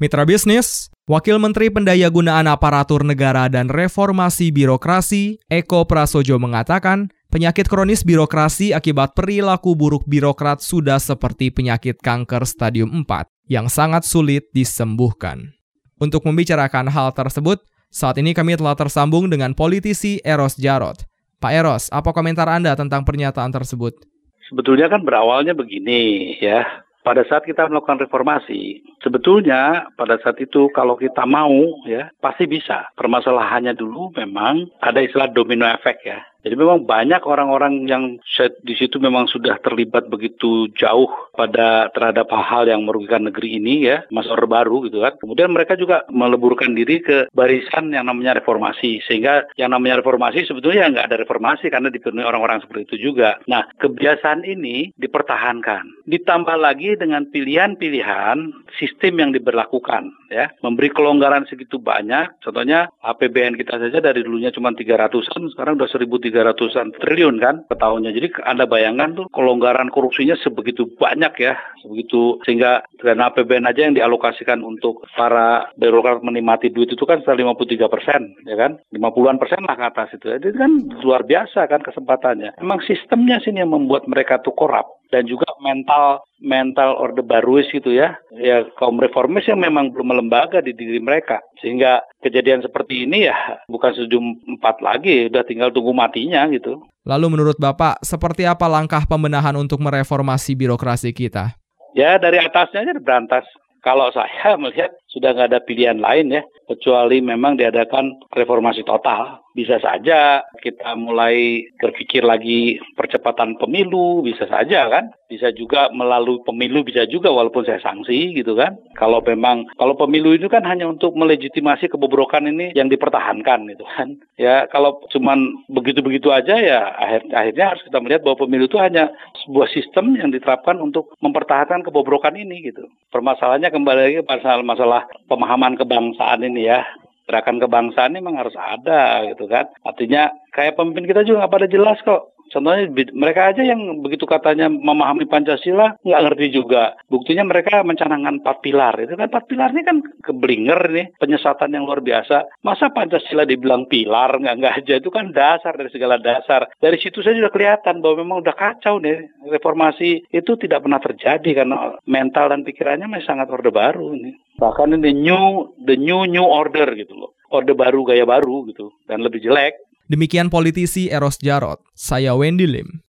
Mitra bisnis, Wakil Menteri Pendayagunaan Aparatur Negara dan Reformasi Birokrasi, Eko Prasojo mengatakan, penyakit kronis birokrasi akibat perilaku buruk birokrat sudah seperti penyakit kanker stadium 4 yang sangat sulit disembuhkan. Untuk membicarakan hal tersebut, saat ini kami telah tersambung dengan politisi Eros Jarot. Pak Eros, apa komentar Anda tentang pernyataan tersebut? Sebetulnya kan berawalnya begini ya, pada saat kita melakukan reformasi, sebetulnya pada saat itu kalau kita mau ya pasti bisa. Permasalahannya dulu memang ada istilah domino efek ya. Jadi memang banyak orang-orang yang di situ memang sudah terlibat begitu jauh pada terhadap hal-hal yang merugikan negeri ini ya, masa orde baru gitu kan. Kemudian mereka juga meleburkan diri ke barisan yang namanya reformasi. Sehingga yang namanya reformasi sebetulnya nggak ada reformasi karena dipenuhi orang-orang seperti itu juga. Nah, kebiasaan ini dipertahankan. Ditambah lagi dengan pilihan-pilihan sistem yang diberlakukan ya. Memberi kelonggaran segitu banyak. Contohnya APBN kita saja dari dulunya cuma 300-an, sekarang udah 1.300 300-an triliun kan per tahunnya. Jadi Anda bayangkan tuh kelonggaran korupsinya sebegitu banyak ya, sebegitu sehingga dana APBN aja yang dialokasikan untuk para birokrat menikmati duit itu kan sekitar 53 persen, ya kan? 50-an persen lah ke atas itu. Jadi kan luar biasa kan kesempatannya. Memang sistemnya sini yang membuat mereka tuh korup dan juga mental mental orde baruis gitu ya. Ya kaum reformis yang memang belum melembaga di diri mereka. Sehingga kejadian seperti ini ya bukan sejum empat lagi. Udah tinggal tunggu matinya gitu. Lalu menurut bapak seperti apa langkah pembenahan untuk mereformasi birokrasi kita? Ya dari atasnya aja berantas. Kalau saya melihat sudah nggak ada pilihan lain ya kecuali memang diadakan reformasi total bisa saja kita mulai berpikir lagi percepatan pemilu, bisa saja kan? Bisa juga melalui pemilu, bisa juga walaupun saya sanksi gitu kan. Kalau memang, kalau pemilu itu kan hanya untuk melegitimasi kebobrokan ini yang dipertahankan gitu kan. Ya kalau cuman begitu-begitu aja ya akhir, akhirnya harus kita melihat bahwa pemilu itu hanya sebuah sistem yang diterapkan untuk mempertahankan kebobrokan ini gitu. Permasalahannya kembali lagi pada masalah pemahaman kebangsaan ini ya gerakan kebangsaan ini memang harus ada gitu kan. Artinya kayak pemimpin kita juga nggak pada jelas kok. Contohnya mereka aja yang begitu katanya memahami Pancasila nggak ngerti juga. Buktinya mereka mencanangkan empat pilar. Itu kan empat pilar ini kan keblinger nih penyesatan yang luar biasa. Masa Pancasila dibilang pilar nggak nggak aja itu kan dasar dari segala dasar. Dari situ saja sudah kelihatan bahwa memang udah kacau nih reformasi itu tidak pernah terjadi karena mental dan pikirannya masih sangat orde baru ini. Bahkan ini new the new new order gitu loh. Orde baru gaya baru gitu dan lebih jelek Demikian politisi Eros Jarot, saya Wendy Lim.